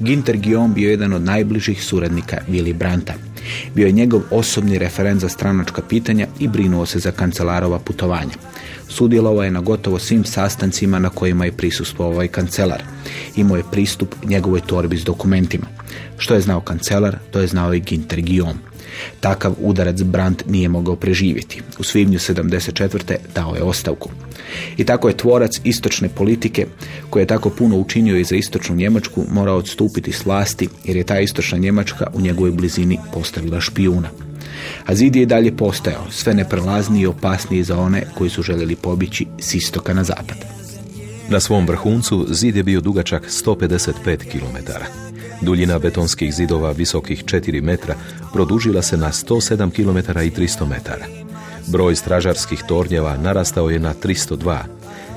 Ginter Guillaume bio jedan od najbližih suradnika Willy Branta. Bio je njegov osobni referent za stranačka pitanja i brinuo se za kancelarova putovanja. Sudjelovao je na gotovo svim sastancima na kojima je prisustvovao ovaj kancelar. Imao je pristup njegovoj torbi s dokumentima. Što je znao kancelar, to je znao i Ginter Guillaume. Takav udarac Brandt nije mogao preživjeti. U svibnju 74. dao je ostavku. I tako je tvorac istočne politike, koji je tako puno učinio i za istočnu Njemačku, morao odstupiti s vlasti jer je ta istočna Njemačka u njegovoj blizini postavila špijuna. A zid je dalje postojao, sve neprelazniji i opasniji za one koji su željeli pobići s istoka na zapad. Na svom vrhuncu zid je bio dugačak 155 km. Duljina betonskih zidova visokih 4 metra produžila se na 107 km i 300 metara. Broj stražarskih tornjeva narastao je na 302.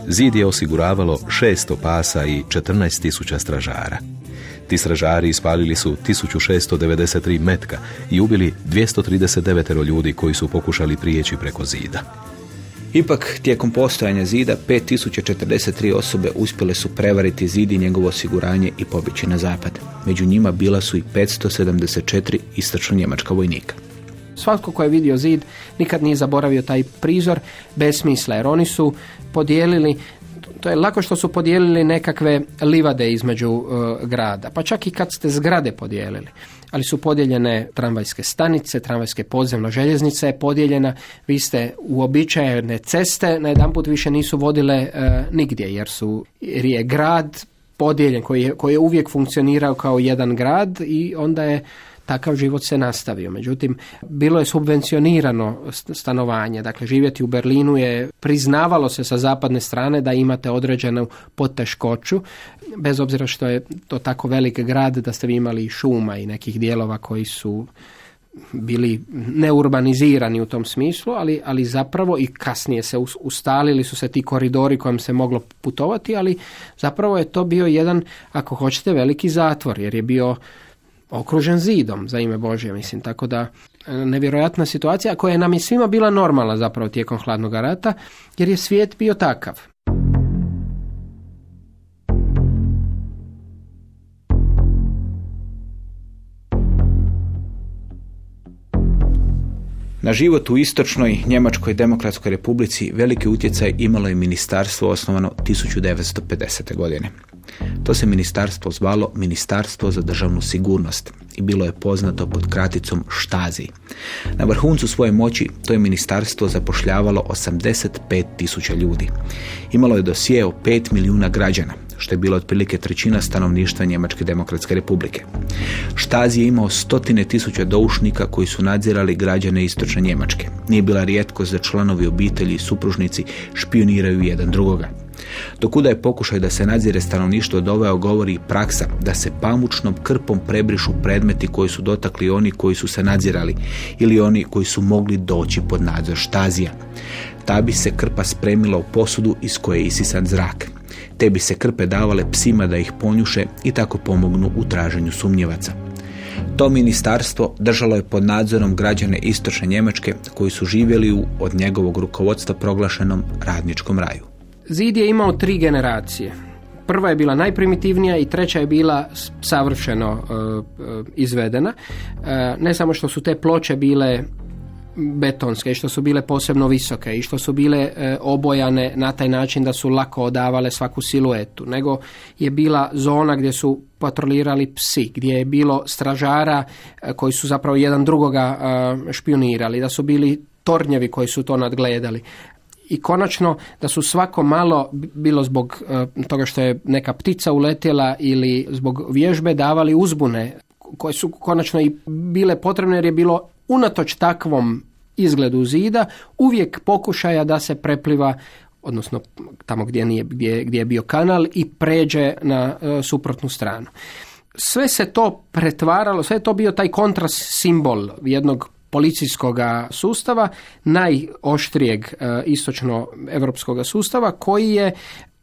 Zid je osiguravalo 600 pasa i 14.000 stražara. Ti stražari ispalili su 1693 metka i ubili 239 ljudi koji su pokušali prijeći preko zida. Ipak, tijekom postojanja zida, 5043 osobe uspjele su prevariti zid i njegovo osiguranje i pobići na zapad. Među njima bila su i 574 istočno-njemačka vojnika. Svatko ko je vidio zid nikad nije zaboravio taj prizor bez smisla, jer oni su podijelili to je lako što su podijelili nekakve livade između uh, grada, pa čak i kad ste zgrade podijelili. ali su podijeljene tramvajske stanice, tramvajske podzemno željeznica je podijeljena, vi ste uobičajene ceste, na jedan put više nisu vodile e, nigdje, jer su, jer je grad podijeljen, koji je, koji je uvijek funkcionirao kao jedan grad i onda je takav život se nastavio. Međutim, bilo je subvencionirano stanovanje. Dakle, živjeti u Berlinu je priznavalo se sa zapadne strane da imate određenu poteškoću, bez obzira što je to tako velik grad da ste vi imali i šuma i nekih dijelova koji su bili neurbanizirani u tom smislu, ali, ali zapravo i kasnije se ustalili su se ti koridori kojim se moglo putovati, ali zapravo je to bio jedan, ako hoćete, veliki zatvor, jer je bio okružen zidom za ime Božje, mislim, tako da e, nevjerojatna situacija koja je nam je svima bila normalna zapravo tijekom hladnog rata, jer je svijet bio takav. Na život u istočnoj Njemačkoj demokratskoj republici veliki utjecaj imalo je ministarstvo osnovano 1950. godine. To se ministarstvo zvalo Ministarstvo za državnu sigurnost i bilo je poznato pod kraticom Štazi. Na vrhuncu svoje moći to je ministarstvo zapošljavalo 85 tisuća ljudi. Imalo je dosije o 5 milijuna građana, što je bilo otprilike trećina stanovništva Njemačke demokratske republike. Štazi je imao stotine tisuća doušnika koji su nadzirali građane istočne Njemačke. Nije bila rijetkost da članovi obitelji i supružnici špioniraju jedan drugoga. Dokuda je pokušaj da se nadzire stanovništvo doveo govori praksa da se pamučnom krpom prebrišu predmeti koji su dotakli oni koji su se nadzirali ili oni koji su mogli doći pod nadzor štazija. Ta bi se krpa spremila u posudu iz koje je isisan zrak. Te bi se krpe davale psima da ih ponjuše i tako pomognu u traženju sumnjevaca. To ministarstvo držalo je pod nadzorom građane istočne Njemačke koji su živjeli u od njegovog rukovodstva proglašenom radničkom raju. Zid je imao tri generacije. Prva je bila najprimitivnija i treća je bila savršeno e, e, izvedena. E, ne samo što su te ploče bile betonske i što su bile posebno visoke i što su bile obojane na taj način da su lako odavale svaku siluetu, nego je bila zona gdje su patrolirali psi, gdje je bilo stražara koji su zapravo jedan drugoga špionirali, da su bili tornjevi koji su to nadgledali. I konačno da su svako malo bilo zbog e, toga što je neka ptica uletjela ili zbog vježbe davali uzbune koje su konačno i bile potrebne jer je bilo unatoč takvom izgledu zida uvijek pokušaja da se prepliva odnosno tamo gdje, nije, gdje, gdje je bio kanal i pređe na e, suprotnu stranu. Sve se to pretvaralo, sve je to bio taj kontrast simbol jednog policijskog sustava, najoštrijeg e, istočno europskog sustava koji je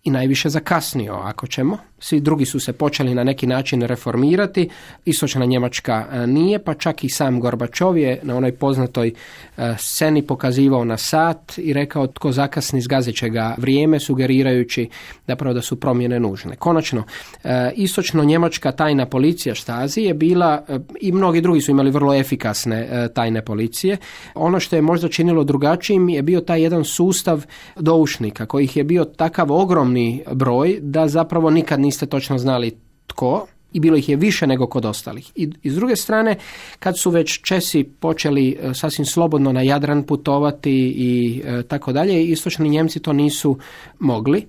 i najviše zakasnio, ako ćemo. Svi drugi su se počeli na neki način reformirati. Istočna Njemačka e, nije, pa čak i sam Gorbačov je na onoj poznatoj e, sceni pokazivao na sat i rekao tko zakasni zgazit ga vrijeme, sugerirajući zapravo da su promjene nužne. Konačno, e, istočno Njemačka tajna policija Štazi je bila, i mnogi drugi su imali vrlo efikasne tajne policije. Ono što je možda činilo drugačijim je bio taj jedan sustav doušnika, kojih je bio takav ogromni broj da zapravo nikad niste točno znali tko i bilo ih je više nego kod ostalih. I, I s druge strane, kad su već Česi počeli e, sasvim slobodno na Jadran putovati i e, tako dalje, istočni Njemci to nisu mogli.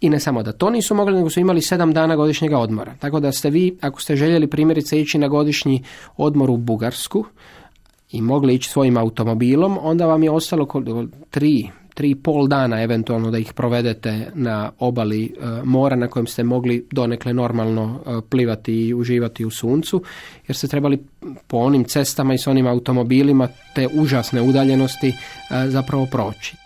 I ne samo da to nisu mogli, nego su imali sedam dana godišnjega odmora. Tako da ste vi, ako ste željeli primjerice ići na godišnji odmor u Bugarsku i mogli ići svojim automobilom, onda vam je ostalo tri, tri i pol dana eventualno da ih provedete na obali e, mora na kojem ste mogli donekle normalno e, plivati i uživati u suncu jer ste trebali po onim cestama i s onim automobilima te užasne udaljenosti e, zapravo proći.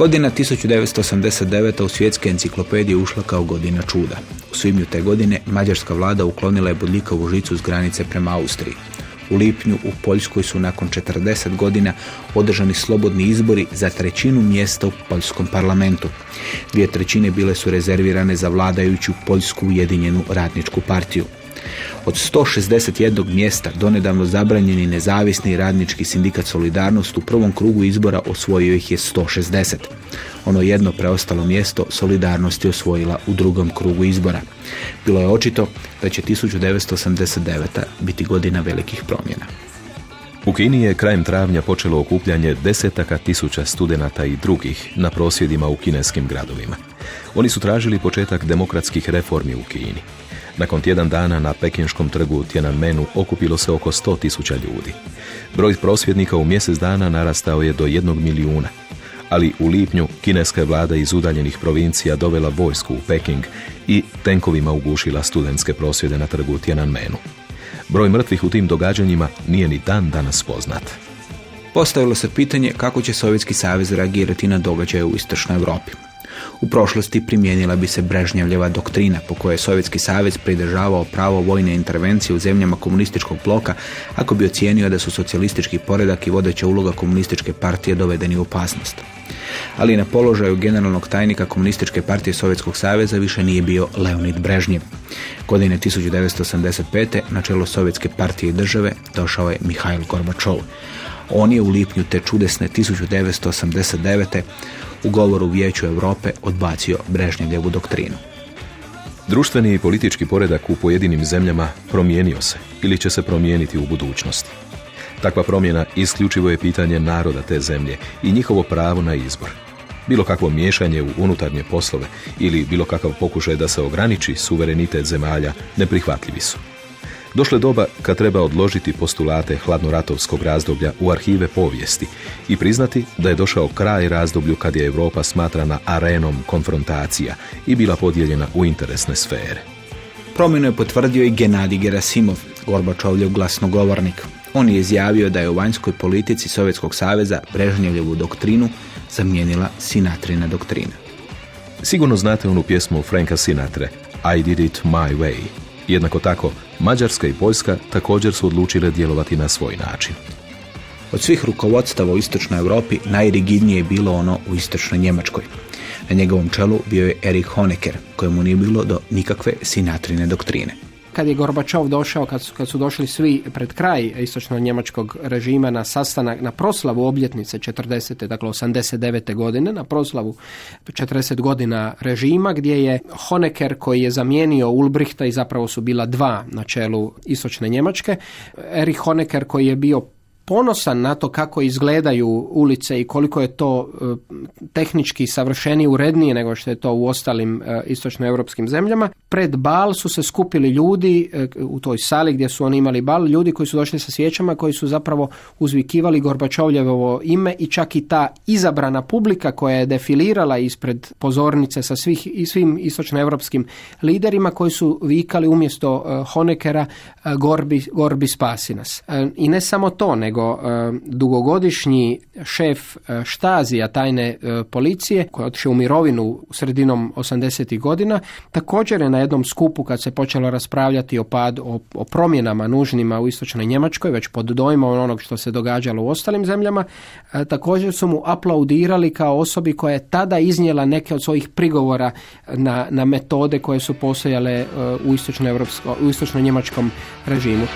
Godina 1989. u svjetske enciklopedije ušla kao godina čuda. U svibnju te godine mađarska vlada uklonila je bodljikavu žicu s granice prema Austriji. U lipnju u Poljskoj su nakon 40 godina održani slobodni izbori za trećinu mjesta u poljskom parlamentu. Dvije trećine bile su rezervirane za vladajuću Poljsku ujedinjenu radničku partiju. Od 161 mjesta donedavno zabranjeni nezavisni radnički sindikat Solidarnost u prvom krugu izbora osvojio ih je 160. Ono jedno preostalo mjesto Solidarnost je osvojila u drugom krugu izbora. Bilo je očito da će 1989. biti godina velikih promjena. U Kini je krajem travnja počelo okupljanje desetaka tisuća studenata i drugih na prosvjedima u kineskim gradovima. Oni su tražili početak demokratskih reformi u Kini. Nakon tjedan dana na Pekinškom trgu Tiananmenu okupilo se oko 100 tisuća ljudi. Broj prosvjednika u mjesec dana narastao je do jednog milijuna. Ali u lipnju kineska vlada iz udaljenih provincija dovela vojsku u Peking i tenkovima ugušila studentske prosvjede na trgu Tiananmenu. Broj mrtvih u tim događanjima nije ni dan danas poznat. Postavilo se pitanje kako će Sovjetski savez reagirati na događaje u Istočnoj Europi. U prošlosti primijenila bi se Brežnjevljeva doktrina po kojoj je Sovjetski savez pridržavao pravo vojne intervencije u zemljama komunističkog bloka ako bi ocijenio da su socijalistički poredak i vodeća uloga komunističke partije dovedeni u opasnost. Ali na položaju generalnog tajnika komunističke partije Sovjetskog saveza više nije bio Leonid Brežnjev. Godine 1985. na čelo Sovjetske partije i države došao je Mihajl Gorbačov. On je u lipnju te čudesne 1989 u govoru Vijeću Europe odbacio Brežnjevljevu doktrinu. Društveni i politički poredak u pojedinim zemljama promijenio se ili će se promijeniti u budućnosti. Takva promjena isključivo je pitanje naroda te zemlje i njihovo pravo na izbor. Bilo kakvo miješanje u unutarnje poslove ili bilo kakav pokušaj da se ograniči suverenitet zemalja neprihvatljivi su. Došle doba kad treba odložiti postulate hladnoratovskog razdoblja u arhive povijesti i priznati da je došao kraj razdoblju kad je Europa smatrana arenom konfrontacija i bila podijeljena u interesne sfere. Promjenu je potvrdio i Genadi Gerasimov, Gorbačovljev glasnogovornik. On je izjavio da je u vanjskoj politici Sovjetskog saveza Brežnjevljevu doktrinu zamijenila Sinatrina doktrina. Sigurno znate onu pjesmu Franka Sinatre I did it my way. Jednako tako, Mađarska i Poljska također su odlučile djelovati na svoj način. Od svih rukovodstava u istočnoj Europi najrigidnije je bilo ono u istočnoj Njemačkoj. Na njegovom čelu bio je Erich Honecker, kojemu nije bilo do nikakve sinatrine doktrine kad je Gorbačov došao, kad su, kad su došli svi pred kraj istočno-njemačkog režima na sastanak, na proslavu obljetnice 40. dakle 89. godine, na proslavu 40 godina režima, gdje je Honecker koji je zamijenio Ulbrichta i zapravo su bila dva na čelu istočne Njemačke, Erich Honecker koji je bio ponosan na to kako izgledaju ulice i koliko je to e, tehnički savršenije urednije nego što je to u ostalim e, istočnoevropskim zemljama. Pred bal su se skupili ljudi e, u toj sali gdje su oni imali bal, ljudi koji su došli sa svijećama koji su zapravo uzvikivali Gorbačovljevo ime i čak i ta izabrana publika koja je defilirala ispred pozornice sa svih i svim istočnoevropskim liderima koji su vikali umjesto Honekera Gorbi, Gorbi spasi nas. I ne samo to, nego nego e, dugogodišnji šef e, štazija tajne e, policije koji je otišao u mirovinu sredinom 80. godina također je na jednom skupu kad se počelo raspravljati o, pad, o, o promjenama nužnima u istočnoj Njemačkoj već pod dojmom onog što se događalo u ostalim zemljama također su mu aplaudirali kao osobi koja je tada iznijela neke od svojih prigovora na, na metode koje su postojale u u istočno njemačkom režimu.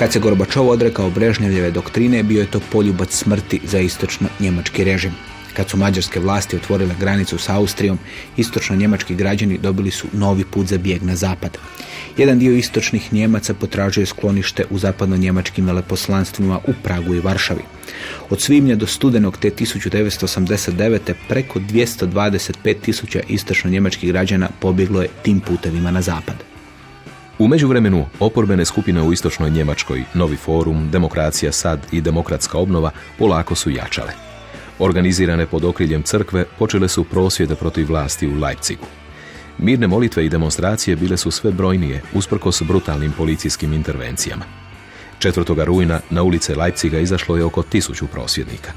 Kad se Gorbačov odrekao Brežnjevljeve doktrine, bio je to poljubac smrti za istočno njemački režim. Kad su mađarske vlasti otvorile granicu s Austrijom, istočno njemački građani dobili su novi put za bijeg na zapad. Jedan dio istočnih Njemaca potražuje sklonište u zapadno-njemačkim veleposlanstvima u Pragu i Varšavi. Od svibnja do studenog te 1989. preko 225 tisuća istočno-njemačkih građana pobjeglo je tim putevima na zapad. U međuvremenu oporbene skupine u istočnoj Njemačkoj, Novi forum, Demokracija sad i Demokratska obnova polako su jačale. Organizirane pod okriljem crkve počele su prosvjede protiv vlasti u Leipzigu. Mirne molitve i demonstracije bile su sve brojnije usprkos brutalnim policijskim intervencijama. 4. rujna na ulice Leipziga izašlo je oko tisuću prosvjednika.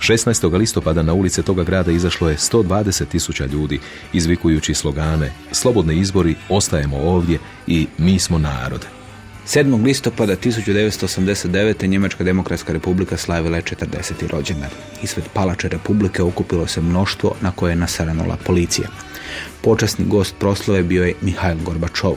16. listopada na ulice toga grada izašlo je 120 tisuća ljudi, izvikujući slogane Slobodni izbori, ostajemo ovdje i mi smo narod. 7. listopada 1989. Njemačka demokratska republika slavila je 40. rođendan. Ispred palače republike okupilo se mnoštvo na koje je nasaranula policija. Počasni gost proslove bio je Mihajl Gorbačov.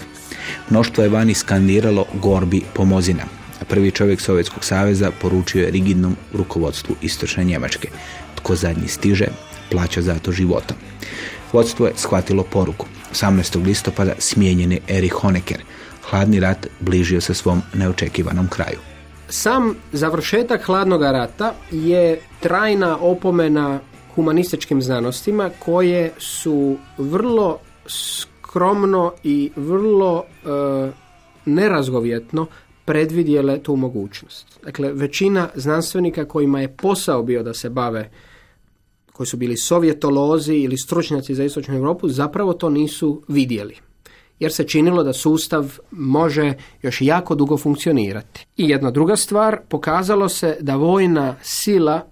Mnoštvo je vani skandiralo Gorbi pomozina. A prvi čovjek Sovjetskog saveza poručio je rigidnom rukovodstvu istočne Njemačke. Tko zadnji stiže, plaća za to životom. Vodstvo je shvatilo poruku. 18. listopada smijenjen je Erich Honecker. Hladni rat bližio se svom neočekivanom kraju. Sam završetak hladnog rata je trajna opomena humanističkim znanostima koje su vrlo skromno i vrlo e, nerazgovjetno predvidjele tu mogućnost. Dakle, većina znanstvenika kojima je posao bio da se bave koji su bili sovjetolozi ili stručnjaci za istočnu Europu zapravo to nisu vidjeli. Jer se činilo da sustav može još jako dugo funkcionirati. I jedna druga stvar, pokazalo se da vojna sila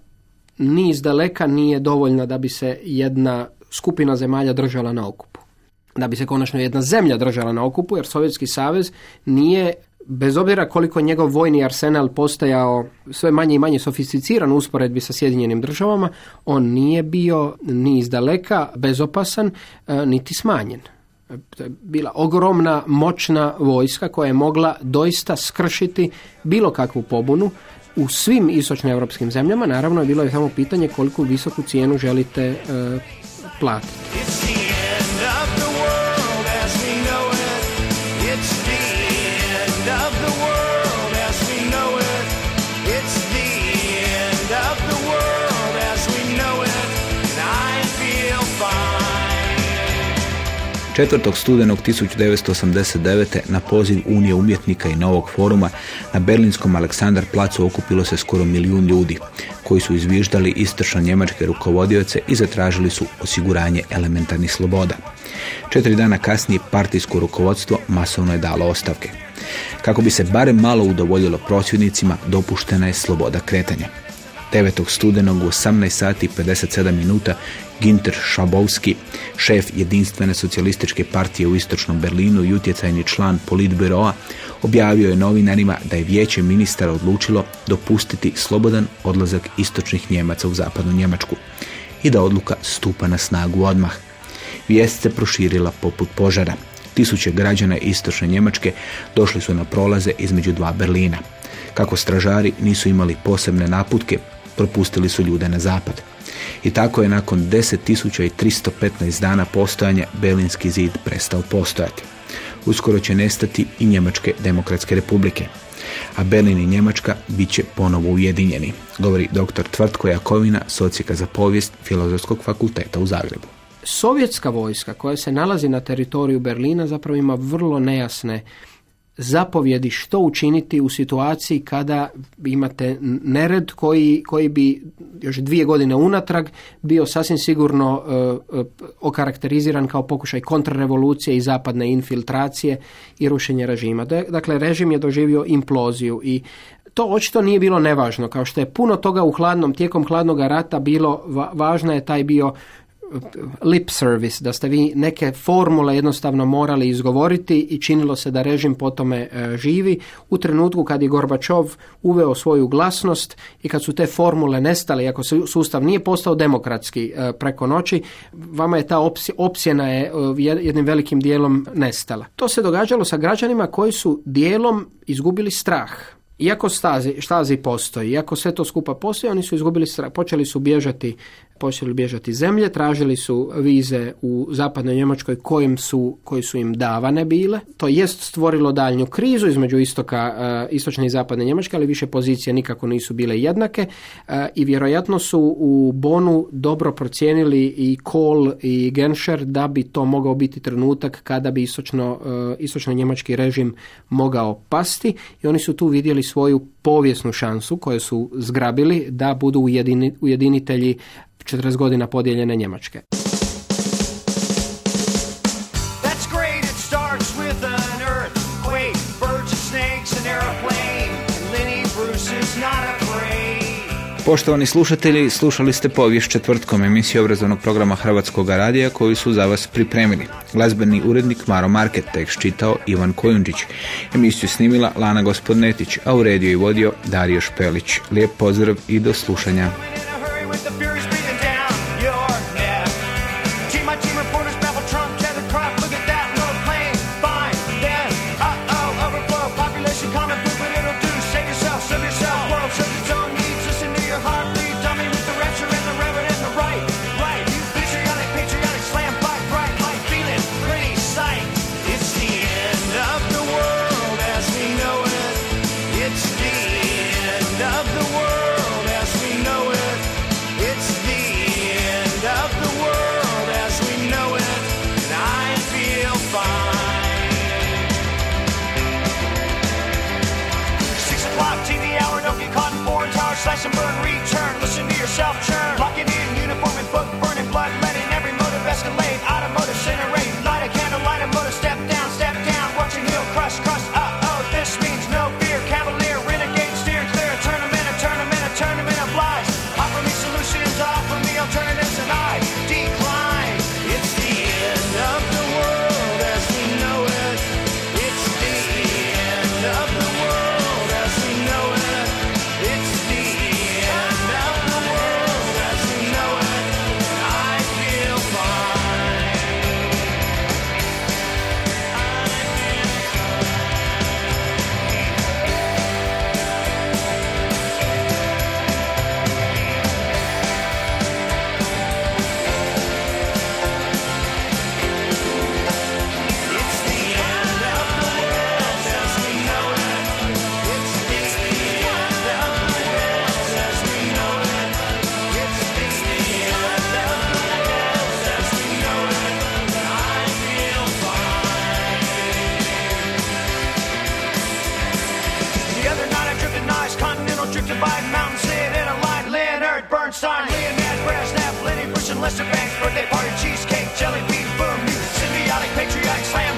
ni iz daleka nije dovoljna da bi se jedna skupina zemalja držala na okupu. Da bi se konačno jedna zemlja držala na okupu, jer Sovjetski savez nije bez obzira koliko njegov vojni arsenal postajao sve manje i manje sofisticiran u usporedbi sa Sjedinjenim državama, on nije bio ni iz daleka bezopasan, e, niti smanjen. To je bila ogromna, moćna vojska koja je mogla doista skršiti bilo kakvu pobunu u svim istočnoevropskim zemljama. Naravno, je bilo je samo pitanje koliko visoku cijenu želite e, platiti. 4. studenog 1989. na poziv Unije umjetnika i Novog foruma na Berlinskom Aleksandar placu okupilo se skoro milijun ljudi koji su izviždali istočno njemačke rukovodioce i zatražili su osiguranje elementarnih sloboda. Četiri dana kasnije partijsko rukovodstvo masovno je dalo ostavke. Kako bi se barem malo udovoljilo prosvjednicima, dopuštena je sloboda kretanja. 9. studenog u 18 sati 57 minuta Ginter Šabovski, šef jedinstvene socijalističke partije u istočnom Berlinu i utjecajni član politbiroa, objavio je novinarima da je vijeće ministara odlučilo dopustiti slobodan odlazak istočnih Njemaca u zapadnu Njemačku i da odluka stupa na snagu odmah. Vijest se proširila poput požara. Tisuće građana istočne Njemačke došli su na prolaze između dva Berlina. Kako stražari nisu imali posebne naputke, propustili su ljude na zapad. I tako je nakon 10.315 dana postojanja Berlinski zid prestao postojati. Uskoro će nestati i Njemačke demokratske republike. A Berlin i Njemačka bit će ponovo ujedinjeni, govori dr. Tvrtko Jakovina, socijaka za povijest Filozofskog fakulteta u Zagrebu. Sovjetska vojska koja se nalazi na teritoriju Berlina zapravo ima vrlo nejasne zapovjedi što učiniti u situaciji kada imate nered koji, koji bi još dvije godine unatrag bio sasvim sigurno uh, okarakteriziran kao pokušaj kontrarevolucije i zapadne infiltracije i rušenje režima. Dakle, režim je doživio imploziju i to očito nije bilo nevažno, kao što je puno toga u hladnom, tijekom hladnog rata bilo, važno je taj bio lip service, da ste vi neke formule jednostavno morali izgovoriti i činilo se da režim po tome e, živi. U trenutku kad je Gorbačov uveo svoju glasnost i kad su te formule nestale, ako sustav nije postao demokratski e, preko noći, vama je ta opsjena je e, jednim velikim dijelom nestala. To se događalo sa građanima koji su dijelom izgubili strah iako stazi, štazi postoji, iako sve to skupa postoji, oni su izgubili strah, počeli su bježati počeli bježati zemlje, tražili su vize u zapadnoj Njemačkoj kojim su, koji su im davane bile. To jest stvorilo daljnju krizu između istoka, uh, istočne i zapadne Njemačke, ali više pozicije nikako nisu bile jednake eh, i vjerojatno su u Bonu dobro procijenili i Kohl i Genscher da bi to mogao biti trenutak kada bi istočno, uh, istočno njemački režim mogao pasti i oni su tu vidjeli svoju povijesnu šansu koju su zgrabili da budu ujedini, ujedinitelji 40 godina podijeljene Njemačke. Poštovani slušatelji, slušali ste povijest četvrtkom emisiju obrazovnog programa Hrvatskog radija koju su za vas pripremili. Glazbeni urednik Maro Market tekst čitao Ivan Kojundžić. Emisiju snimila Lana Gospodnetić, a u rediju i vodio Dario Špelić. Lijep pozdrav i do slušanja. As we know it. It's the, it's the end of the world.